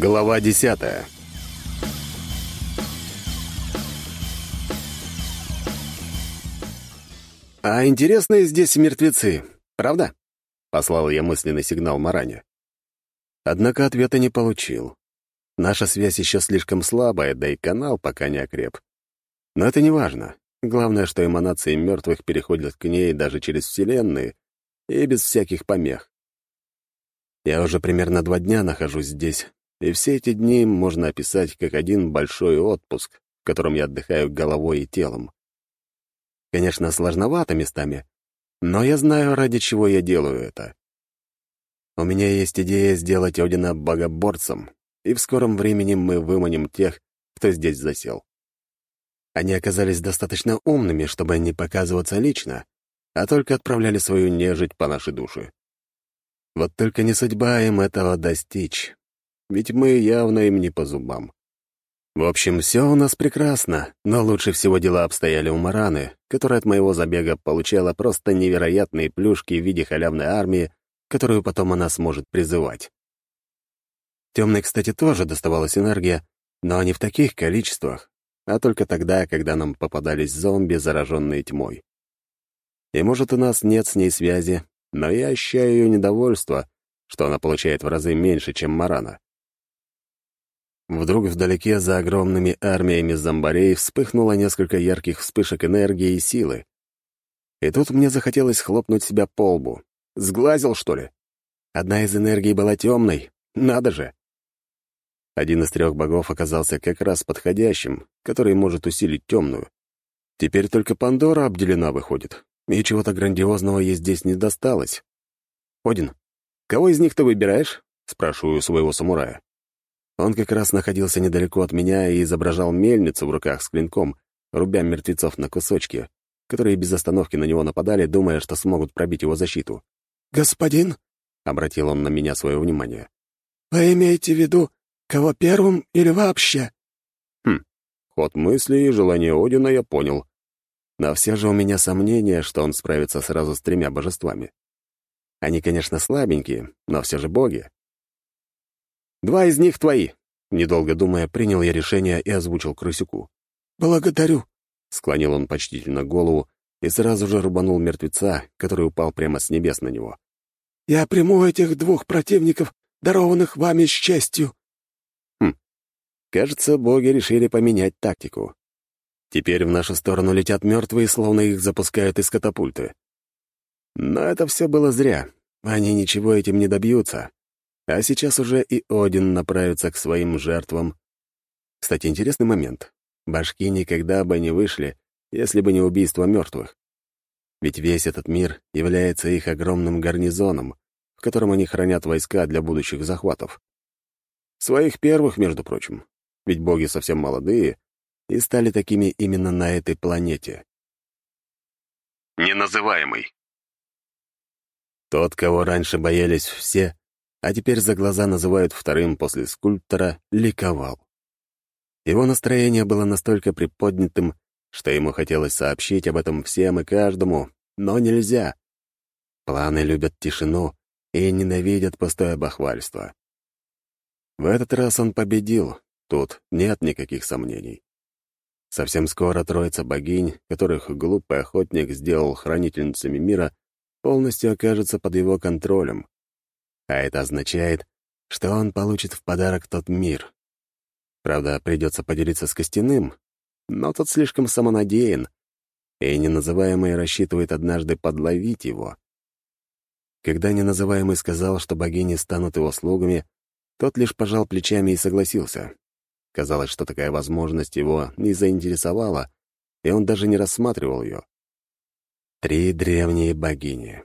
Глава десятая «А интересные здесь мертвецы, правда?» — послал я мысленный сигнал Маране. Однако ответа не получил. Наша связь еще слишком слабая, да и канал пока не окреп. Но это не важно. Главное, что эманации мертвых переходят к ней даже через Вселенные и без всяких помех. Я уже примерно два дня нахожусь здесь, и все эти дни можно описать как один большой отпуск, в котором я отдыхаю головой и телом. Конечно, сложновато местами, но я знаю, ради чего я делаю это. У меня есть идея сделать Одина богоборцем, и в скором времени мы выманим тех, кто здесь засел. Они оказались достаточно умными, чтобы не показываться лично, а только отправляли свою нежить по нашей душе. Вот только не судьба им этого достичь, ведь мы явно им не по зубам. В общем, все у нас прекрасно, но лучше всего дела обстояли у Мараны, которая от моего забега получала просто невероятные плюшки в виде халявной армии, которую потом она сможет призывать. Темной, кстати, тоже доставалась энергия, но не в таких количествах, а только тогда, когда нам попадались зомби, зараженные тьмой. И может, у нас нет с ней связи, но я ощущаю ее недовольство, что она получает в разы меньше, чем Марана. Вдруг вдалеке за огромными армиями зомбарей вспыхнуло несколько ярких вспышек энергии и силы. И тут мне захотелось хлопнуть себя по лбу. Сглазил, что ли? Одна из энергий была темной. Надо же! Один из трех богов оказался как раз подходящим, который может усилить темную. Теперь только Пандора обделена выходит, и чего-то грандиозного ей здесь не досталось. «Один, кого из них ты выбираешь?» — спрашиваю своего самурая. Он как раз находился недалеко от меня и изображал мельницу в руках с клинком, рубя мертвецов на кусочки, которые без остановки на него нападали, думая, что смогут пробить его защиту. «Господин?» — обратил он на меня свое внимание. «Вы имеете в виду Кого первым или вообще?» Хм, ход мысли и желание Одина я понял. Но все же у меня сомнения, что он справится сразу с тремя божествами. Они, конечно, слабенькие, но все же боги. «Два из них твои», — недолго думая, принял я решение и озвучил Крысюку. «Благодарю», — склонил он почтительно голову и сразу же рубанул мертвеца, который упал прямо с небес на него. «Я приму этих двух противников, дарованных вами с честью». Кажется, боги решили поменять тактику. Теперь в нашу сторону летят мертвые, словно их запускают из катапульты. Но это все было зря. Они ничего этим не добьются. А сейчас уже и Один направится к своим жертвам. Кстати, интересный момент. Башки никогда бы не вышли, если бы не убийство мертвых. Ведь весь этот мир является их огромным гарнизоном, в котором они хранят войска для будущих захватов. Своих первых, между прочим ведь боги совсем молодые и стали такими именно на этой планете. Неназываемый. Тот, кого раньше боялись все, а теперь за глаза называют вторым после скульптора, ликовал. Его настроение было настолько приподнятым, что ему хотелось сообщить об этом всем и каждому, но нельзя. Планы любят тишину и ненавидят пустое бахвальство. В этот раз он победил, Тут нет никаких сомнений. Совсем скоро троица богинь, которых глупый охотник сделал хранительницами мира, полностью окажется под его контролем. А это означает, что он получит в подарок тот мир. Правда, придется поделиться с Костяным, но тот слишком самонадеян, и неназываемый рассчитывает однажды подловить его. Когда неназываемый сказал, что богини станут его слугами, тот лишь пожал плечами и согласился. Казалось, что такая возможность его не заинтересовала, и он даже не рассматривал ее. Три древние богини.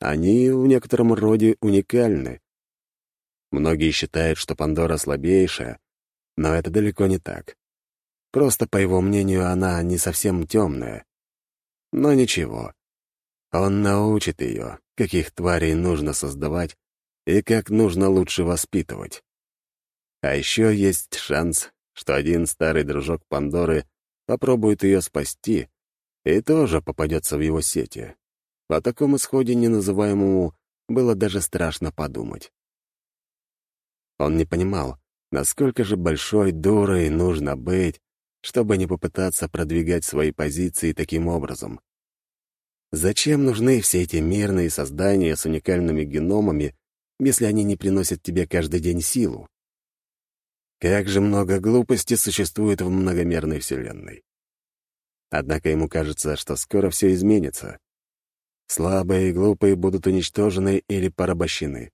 Они в некотором роде уникальны. Многие считают, что Пандора слабейшая, но это далеко не так. Просто, по его мнению, она не совсем темная. Но ничего. Он научит ее, каких тварей нужно создавать и как нужно лучше воспитывать. А еще есть шанс, что один старый дружок Пандоры попробует ее спасти и тоже попадется в его сети. О таком исходе неназываемому было даже страшно подумать. Он не понимал, Насколько же большой дурой нужно быть, чтобы не попытаться продвигать свои позиции таким образом? Зачем нужны все эти мирные создания с уникальными геномами, если они не приносят тебе каждый день силу? Как же много глупости существует в многомерной Вселенной. Однако ему кажется, что скоро все изменится. Слабые и глупые будут уничтожены или порабощены.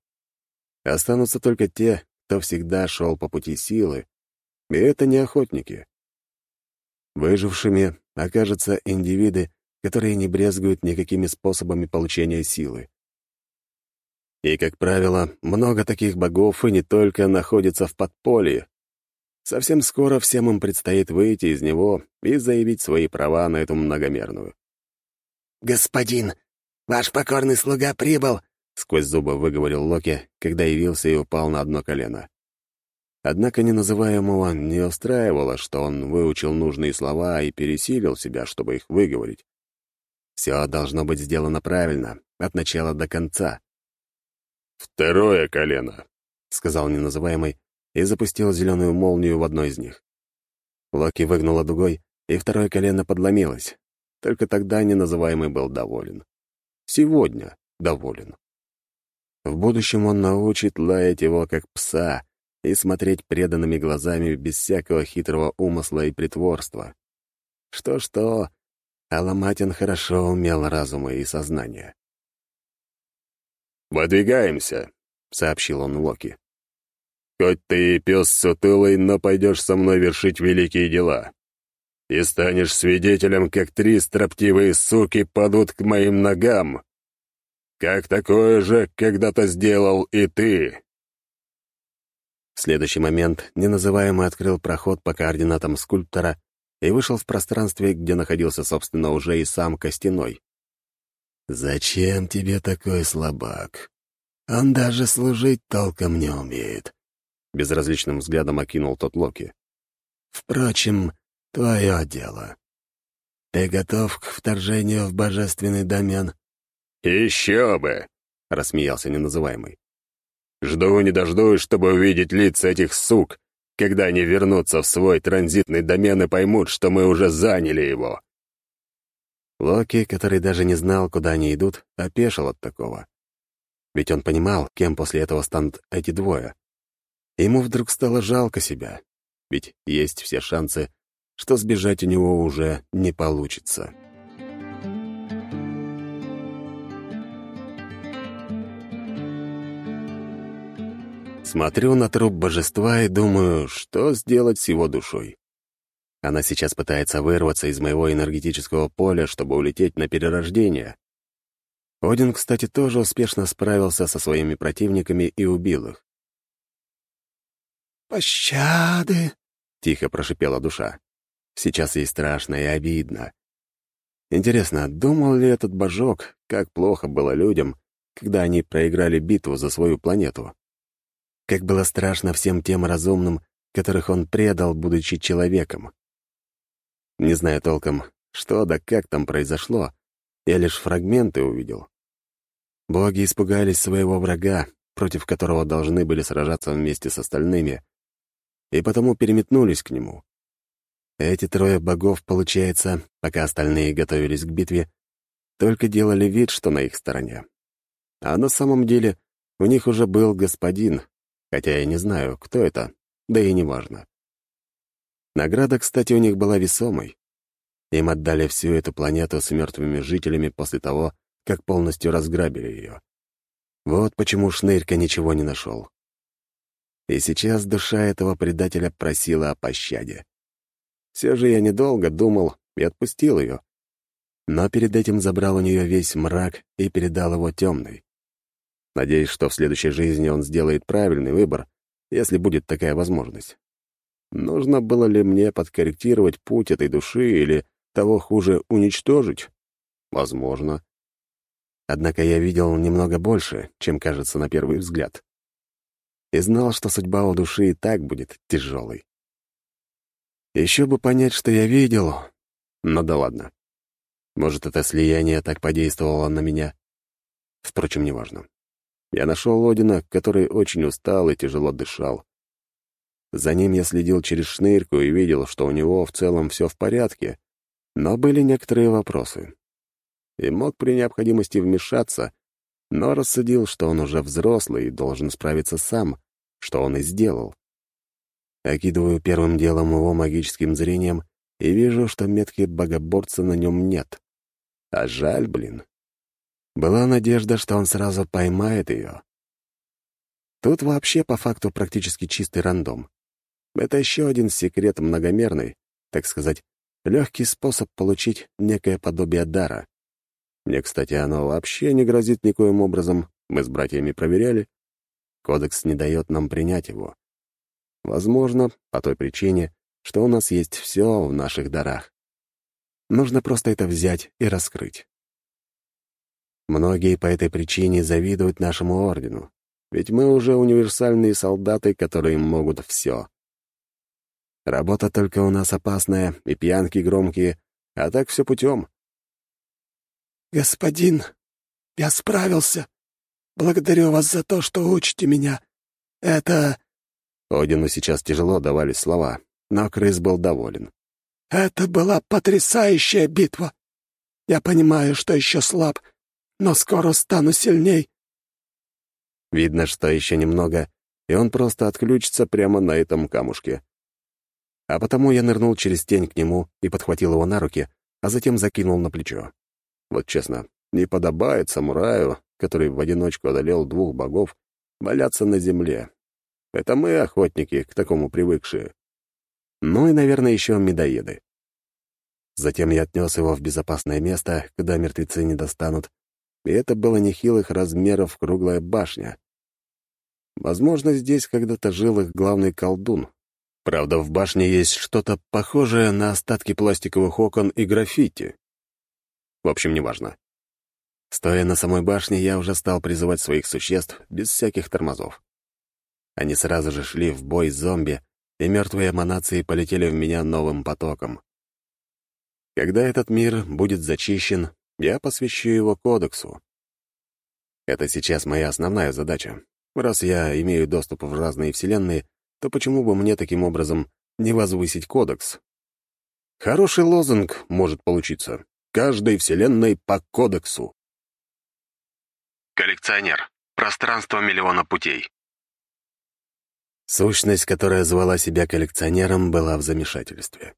Останутся только те, кто всегда шел по пути силы, и это не охотники. Выжившими окажутся индивиды, которые не брезгуют никакими способами получения силы. И, как правило, много таких богов и не только находится в подполье. Совсем скоро всем им предстоит выйти из него и заявить свои права на эту многомерную. «Господин, ваш покорный слуга прибыл!» — сквозь зубы выговорил Локи, когда явился и упал на одно колено. Однако неназываемого не устраивало, что он выучил нужные слова и пересилил себя, чтобы их выговорить. Все должно быть сделано правильно, от начала до конца. «Второе колено», — сказал неназываемый и запустил зеленую молнию в одно из них. Локи выгнула дугой, и второе колено подломилось. Только тогда неназываемый был доволен. Сегодня доволен. В будущем он научит лаять его как пса и смотреть преданными глазами без всякого хитрого умысла и притворства. Что-что, а Ломатин хорошо умел разума и сознание. «Выдвигаемся», — сообщил он Локи. «Хоть ты и пес сутылый, но пойдешь со мной вершить великие дела. И станешь свидетелем, как три строптивые суки падут к моим ногам. Как такое же когда-то сделал и ты». В следующий момент неназываемый открыл проход по координатам скульптора и вышел в пространстве, где находился, собственно, уже и сам Костяной. «Зачем тебе такой слабак? Он даже служить толком не умеет», — безразличным взглядом окинул тот Локи. «Впрочем, твое дело. Ты готов к вторжению в божественный домен?» «Еще бы!» — рассмеялся неназываемый. «Жду не дождусь, чтобы увидеть лица этих сук, когда они вернутся в свой транзитный домен и поймут, что мы уже заняли его». Локи, который даже не знал, куда они идут, опешил от такого. Ведь он понимал, кем после этого станут эти двое. Ему вдруг стало жалко себя, ведь есть все шансы, что сбежать у него уже не получится. Смотрю на труп божества и думаю, что сделать с его душой. Она сейчас пытается вырваться из моего энергетического поля, чтобы улететь на перерождение. Один, кстати, тоже успешно справился со своими противниками и убил их. «Пощады!» — тихо прошипела душа. Сейчас ей страшно и обидно. Интересно, думал ли этот божок, как плохо было людям, когда они проиграли битву за свою планету? Как было страшно всем тем разумным, которых он предал, будучи человеком. Не знаю толком, что да как там произошло, я лишь фрагменты увидел. Боги испугались своего врага, против которого должны были сражаться вместе с остальными, и потому переметнулись к нему. Эти трое богов, получается, пока остальные готовились к битве, только делали вид, что на их стороне. А на самом деле у них уже был господин, хотя я не знаю, кто это, да и не важно. Награда, кстати, у них была весомой. Им отдали всю эту планету с мертвыми жителями после того, как полностью разграбили ее. Вот почему Шнырька ничего не нашел. И сейчас душа этого предателя просила о пощаде. Все же я недолго думал и отпустил ее. Но перед этим забрал у нее весь мрак и передал его темный. Надеюсь, что в следующей жизни он сделает правильный выбор, если будет такая возможность. Нужно было ли мне подкорректировать путь этой души или, того хуже, уничтожить? Возможно. Однако я видел немного больше, чем кажется на первый взгляд. И знал, что судьба у души и так будет тяжелой. Еще бы понять, что я видел, но да ладно. Может, это слияние так подействовало на меня? Впрочем, неважно. Я нашел Одина, который очень устал и тяжело дышал. За ним я следил через шнырьку и видел, что у него в целом все в порядке, но были некоторые вопросы. И мог при необходимости вмешаться, но рассудил, что он уже взрослый и должен справиться сам, что он и сделал. Окидываю первым делом его магическим зрением и вижу, что метки богоборца на нем нет. А жаль, блин. Была надежда, что он сразу поймает ее. Тут вообще по факту практически чистый рандом. Это еще один секрет многомерный, так сказать, легкий способ получить некое подобие дара. Мне, кстати, оно вообще не грозит никоим образом, мы с братьями проверяли. Кодекс не дает нам принять его. Возможно, по той причине, что у нас есть все в наших дарах. Нужно просто это взять и раскрыть. Многие по этой причине завидуют нашему ордену, ведь мы уже универсальные солдаты, которые могут все. Работа только у нас опасная, и пьянки громкие, а так все путем. «Господин, я справился. Благодарю вас за то, что учите меня. Это Одину сейчас тяжело давались слова, но Крыс был доволен. «Это была потрясающая битва. Я понимаю, что еще слаб, но скоро стану сильней». Видно, что еще немного, и он просто отключится прямо на этом камушке. А потому я нырнул через тень к нему и подхватил его на руки, а затем закинул на плечо. Вот честно, не подобает самураю, который в одиночку одолел двух богов, валяться на земле, это мы, охотники, к такому привыкшие. Ну и, наверное, еще медоеды. Затем я отнес его в безопасное место, куда мертвецы не достанут, и это было нехилых размеров круглая башня. Возможно, здесь когда-то жил их главный колдун. Правда, в башне есть что-то похожее на остатки пластиковых окон и граффити. В общем, неважно. Стоя на самой башне, я уже стал призывать своих существ без всяких тормозов. Они сразу же шли в бой с зомби, и мертвые эманации полетели в меня новым потоком. Когда этот мир будет зачищен, я посвящу его кодексу. Это сейчас моя основная задача. Раз я имею доступ в разные вселенные, то почему бы мне таким образом не возвысить кодекс? Хороший лозунг может получиться. Каждой вселенной по кодексу. Коллекционер. Пространство миллиона путей. Сущность, которая звала себя коллекционером, была в замешательстве.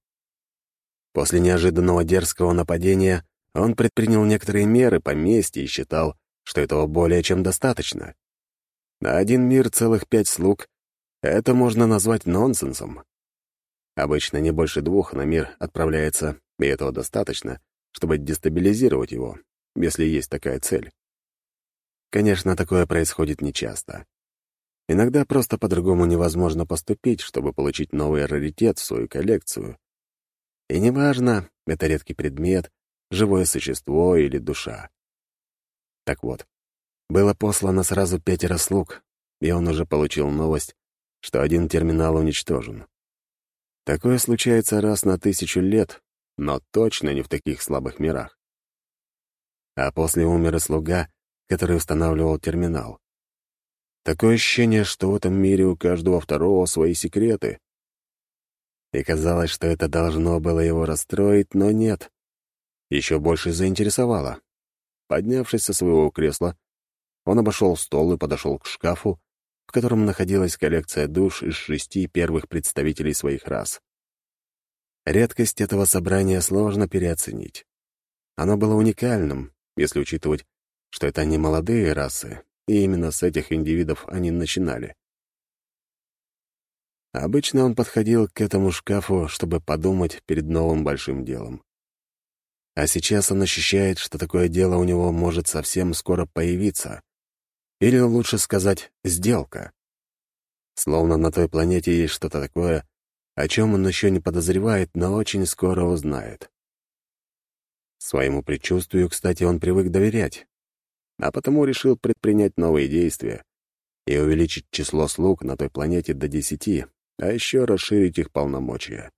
После неожиданного дерзкого нападения он предпринял некоторые меры по мести и считал, что этого более чем достаточно. На один мир целых пять слуг — это можно назвать нонсенсом. Обычно не больше двух на мир отправляется, и этого достаточно, чтобы дестабилизировать его, если есть такая цель. Конечно, такое происходит нечасто. Иногда просто по-другому невозможно поступить, чтобы получить новый раритет в свою коллекцию. И неважно, это редкий предмет, живое существо или душа. Так вот, было послано сразу пятеро слуг, и он уже получил новость, что один терминал уничтожен. Такое случается раз на тысячу лет, но точно не в таких слабых мирах. А после умер и слуга, который устанавливал терминал. Такое ощущение, что в этом мире у каждого второго свои секреты. И казалось, что это должно было его расстроить, но нет. Еще больше заинтересовало. Поднявшись со своего кресла, он обошел стол и подошел к шкафу, в котором находилась коллекция душ из шести первых представителей своих рас. Редкость этого собрания сложно переоценить. Оно было уникальным, если учитывать, что это не молодые расы, и именно с этих индивидов они начинали. Обычно он подходил к этому шкафу, чтобы подумать перед новым большим делом. А сейчас он ощущает, что такое дело у него может совсем скоро появиться. Или лучше сказать, сделка. Словно на той планете есть что-то такое, о чем он еще не подозревает, но очень скоро узнает. Своему предчувствию, кстати, он привык доверять, а потому решил предпринять новые действия и увеличить число слуг на той планете до десяти, а еще расширить их полномочия.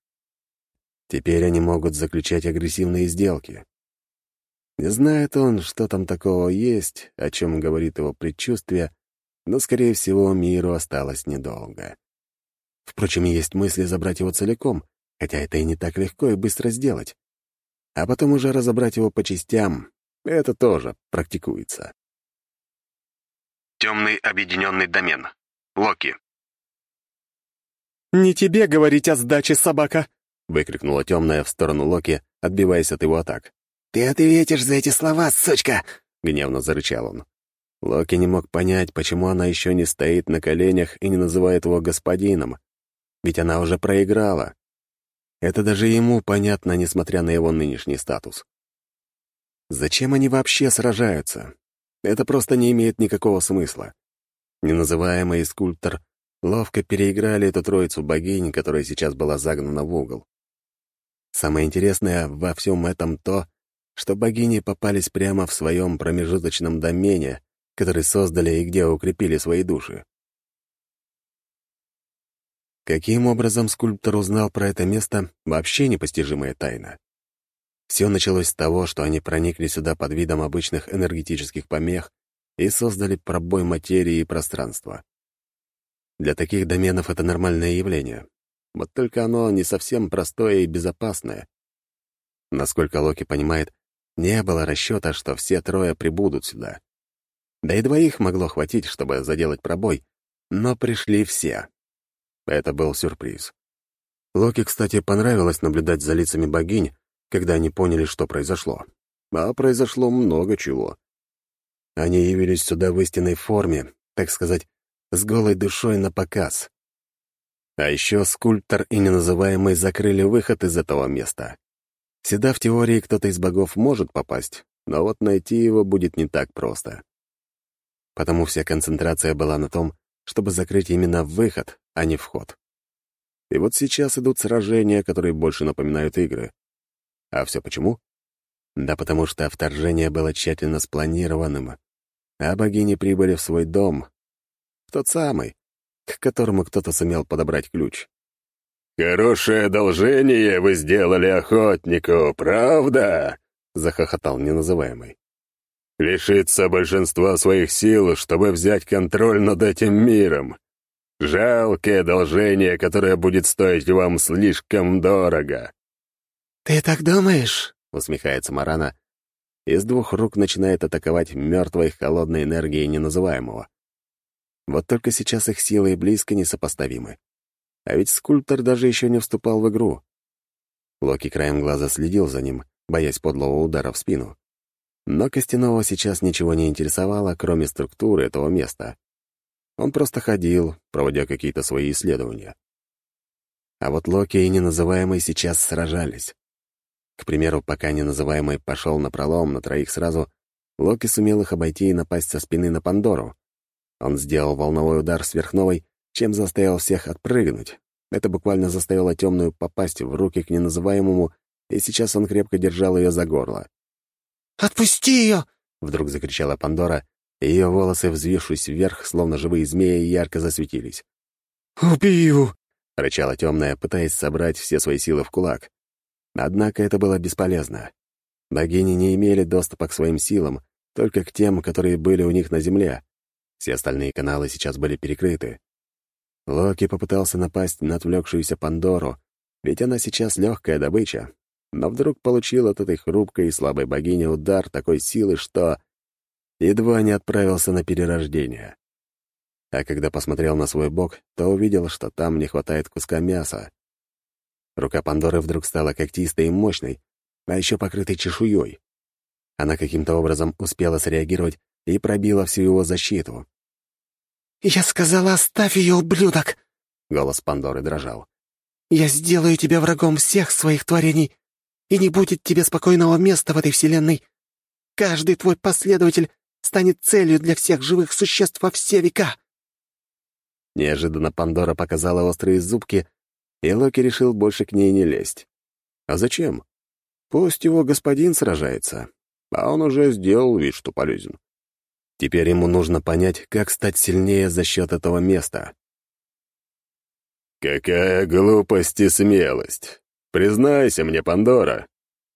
Теперь они могут заключать агрессивные сделки. Не знает он, что там такого есть, о чем говорит его предчувствие, но, скорее всего, миру осталось недолго. Впрочем, есть мысли забрать его целиком, хотя это и не так легко и быстро сделать. А потом уже разобрать его по частям. Это тоже практикуется. Темный объединенный домен. Локи. «Не тебе говорить о сдаче, собака!» — выкрикнула темная в сторону Локи, отбиваясь от его атак. «Ты ответишь за эти слова, сучка!» — гневно зарычал он. Локи не мог понять, почему она еще не стоит на коленях и не называет его господином. Ведь она уже проиграла. Это даже ему понятно, несмотря на его нынешний статус. Зачем они вообще сражаются? Это просто не имеет никакого смысла. Неназываемый скульптор ловко переиграли эту троицу богинь, которая сейчас была загнана в угол. Самое интересное во всем этом то, что богини попались прямо в своем промежуточном домене, который создали и где укрепили свои души. Каким образом скульптор узнал про это место — вообще непостижимая тайна. Все началось с того, что они проникли сюда под видом обычных энергетических помех и создали пробой материи и пространства. Для таких доменов это нормальное явление. Вот только оно не совсем простое и безопасное. Насколько Локи понимает, не было расчета, что все трое прибудут сюда. Да и двоих могло хватить, чтобы заделать пробой, но пришли все. Это был сюрприз. Локи, кстати, понравилось наблюдать за лицами богинь, когда они поняли, что произошло. А произошло много чего. Они явились сюда в истинной форме, так сказать, с голой душой на показ. А еще скульптор и неназываемый закрыли выход из этого места. Сюда в теории кто-то из богов может попасть, но вот найти его будет не так просто. Потому вся концентрация была на том, чтобы закрыть именно выход, а не вход. И вот сейчас идут сражения, которые больше напоминают игры. А все почему? Да потому что вторжение было тщательно спланированным, а богини прибыли в свой дом, в тот самый, к которому кто-то сумел подобрать ключ. «Хорошее одолжение вы сделали охотнику, правда?» — захохотал неназываемый. «Лишиться большинства своих сил, чтобы взять контроль над этим миром. Жалкое одолжение, которое будет стоить вам слишком дорого». «Ты так думаешь?» — усмехается Марана. Из двух рук начинает атаковать мертвой холодной энергией неназываемого. Вот только сейчас их силы и близко несопоставимы. А ведь скульптор даже еще не вступал в игру. Локи краем глаза следил за ним, боясь подлого удара в спину. Но Костяного сейчас ничего не интересовало, кроме структуры этого места. Он просто ходил, проводя какие-то свои исследования. А вот Локи и неназываемый сейчас сражались. К примеру, пока неназываемый пошел на пролом на троих сразу, Локи сумел их обойти и напасть со спины на Пандору. Он сделал волновой удар сверхновой, чем заставил всех отпрыгнуть. Это буквально заставило темную попасть в руки к неназываемому, и сейчас он крепко держал ее за горло. «Отпусти ее!» — вдруг закричала Пандора, и ее волосы, взвившись вверх, словно живые змеи, ярко засветились. «Убью!» — рычала темная, пытаясь собрать все свои силы в кулак. Однако это было бесполезно. Богини не имели доступа к своим силам, только к тем, которые были у них на земле. Все остальные каналы сейчас были перекрыты. Локи попытался напасть на отвлекшуюся Пандору, ведь она сейчас легкая добыча, но вдруг получил от этой хрупкой и слабой богини удар такой силы, что едва не отправился на перерождение. А когда посмотрел на свой бок, то увидел, что там не хватает куска мяса. Рука Пандоры вдруг стала когтистой и мощной, а еще покрытой чешуей. Она каким-то образом успела среагировать и пробила всю его защиту. «Я сказала, оставь ее, ублюдок!» Голос Пандоры дрожал. «Я сделаю тебя врагом всех своих творений, и не будет тебе спокойного места в этой вселенной. Каждый твой последователь станет целью для всех живых существ во все века!» Неожиданно Пандора показала острые зубки и Локи решил больше к ней не лезть. А зачем? Пусть его господин сражается, а он уже сделал вид, что полезен. Теперь ему нужно понять, как стать сильнее за счет этого места. «Какая глупость и смелость! Признайся мне, Пандора,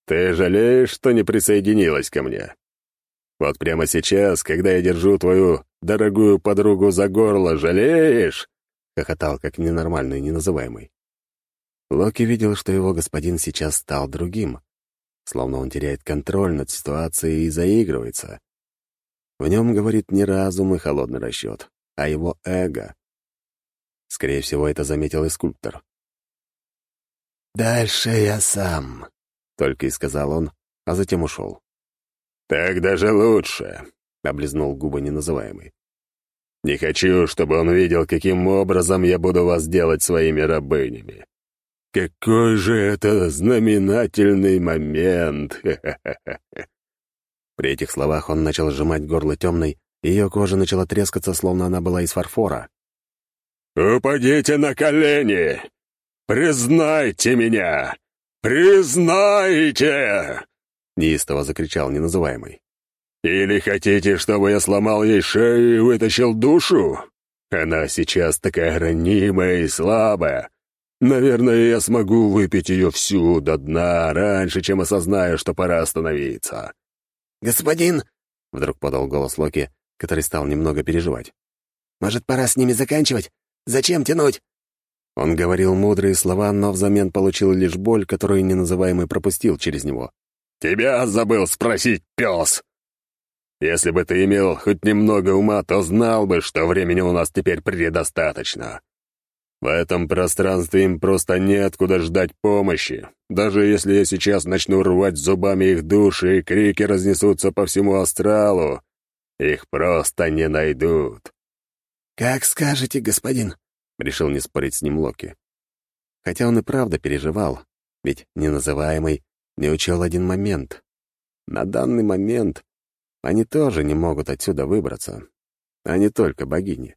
ты жалеешь, что не присоединилась ко мне? Вот прямо сейчас, когда я держу твою дорогую подругу за горло, жалеешь?» — хохотал как ненормальный, неназываемый. Локи видел, что его господин сейчас стал другим, словно он теряет контроль над ситуацией и заигрывается. В нем говорит не разум и холодный расчет, а его эго. Скорее всего, это заметил и скульптор. «Дальше я сам», — только и сказал он, а затем ушел. «Так даже лучше», — облизнул губы неназываемый. «Не хочу, чтобы он видел, каким образом я буду вас делать своими рабынями. Какой же это знаменательный момент!» При этих словах он начал сжимать горло темной, и ее кожа начала трескаться, словно она была из фарфора. «Упадите на колени! Признайте меня! Признайте!» Неистово закричал неназываемый. «Или хотите, чтобы я сломал ей шею и вытащил душу? Она сейчас такая ранимая и слабая. Наверное, я смогу выпить ее всю до дна раньше, чем осознаю, что пора остановиться». «Господин!» — вдруг подал голос Локи, который стал немного переживать. «Может, пора с ними заканчивать? Зачем тянуть?» Он говорил мудрые слова, но взамен получил лишь боль, которую неназываемый пропустил через него. «Тебя забыл спросить, пес!» «Если бы ты имел хоть немного ума, то знал бы, что времени у нас теперь предостаточно. В этом пространстве им просто неоткуда ждать помощи. Даже если я сейчас начну рвать зубами их души, и крики разнесутся по всему астралу, их просто не найдут». «Как скажете, господин», Решил не спорить с ним Локи. Хотя он и правда переживал, ведь неназываемый не учел один момент. На данный момент они тоже не могут отсюда выбраться, а не только богини.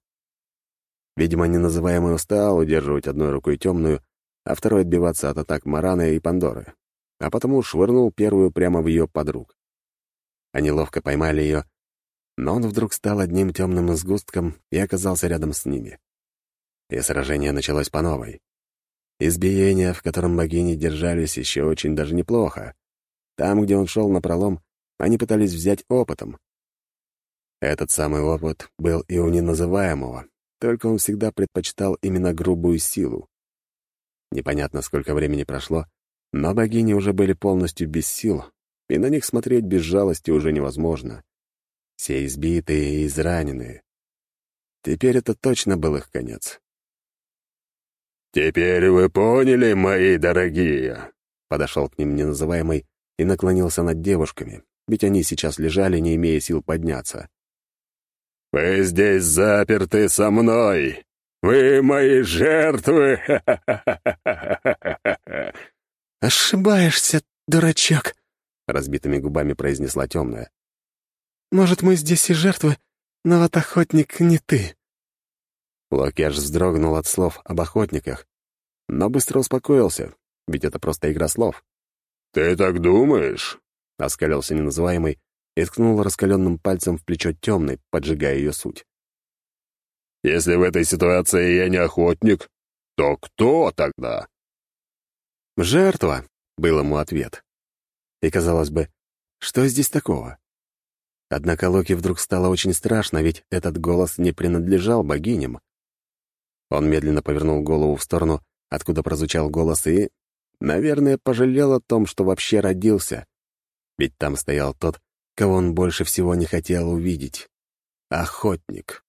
Видимо, неназываемый устал удерживать одной рукой темную, а второй отбиваться от атак Мараны и Пандоры, а потому швырнул первую прямо в ее подруг. Они ловко поймали ее, но он вдруг стал одним темным сгустком и оказался рядом с ними и сражение началось по новой. Избиение, в котором богини держались еще очень даже неплохо. Там, где он шел напролом, они пытались взять опытом. Этот самый опыт был и у неназываемого, только он всегда предпочитал именно грубую силу. Непонятно, сколько времени прошло, но богини уже были полностью без сил, и на них смотреть без жалости уже невозможно. Все избитые и израненные. Теперь это точно был их конец. «Теперь вы поняли, мои дорогие?» Подошел к ним неназываемый и наклонился над девушками, ведь они сейчас лежали, не имея сил подняться. «Вы здесь заперты со мной! Вы мои жертвы!» «Ошибаешься, дурачок!» — разбитыми губами произнесла темная. «Может, мы здесь и жертвы, но вот охотник не ты. Локи аж вздрогнул от слов об охотниках, но быстро успокоился, ведь это просто игра слов. «Ты так думаешь?» — оскалился неназываемый и ткнул раскаленным пальцем в плечо темной, поджигая ее суть. «Если в этой ситуации я не охотник, то кто тогда?» «Жертва», — был ему ответ. И, казалось бы, что здесь такого? Однако Локи вдруг стало очень страшно, ведь этот голос не принадлежал богиням. Он медленно повернул голову в сторону, откуда прозвучал голос, и, наверное, пожалел о том, что вообще родился. Ведь там стоял тот, кого он больше всего не хотел увидеть — охотник.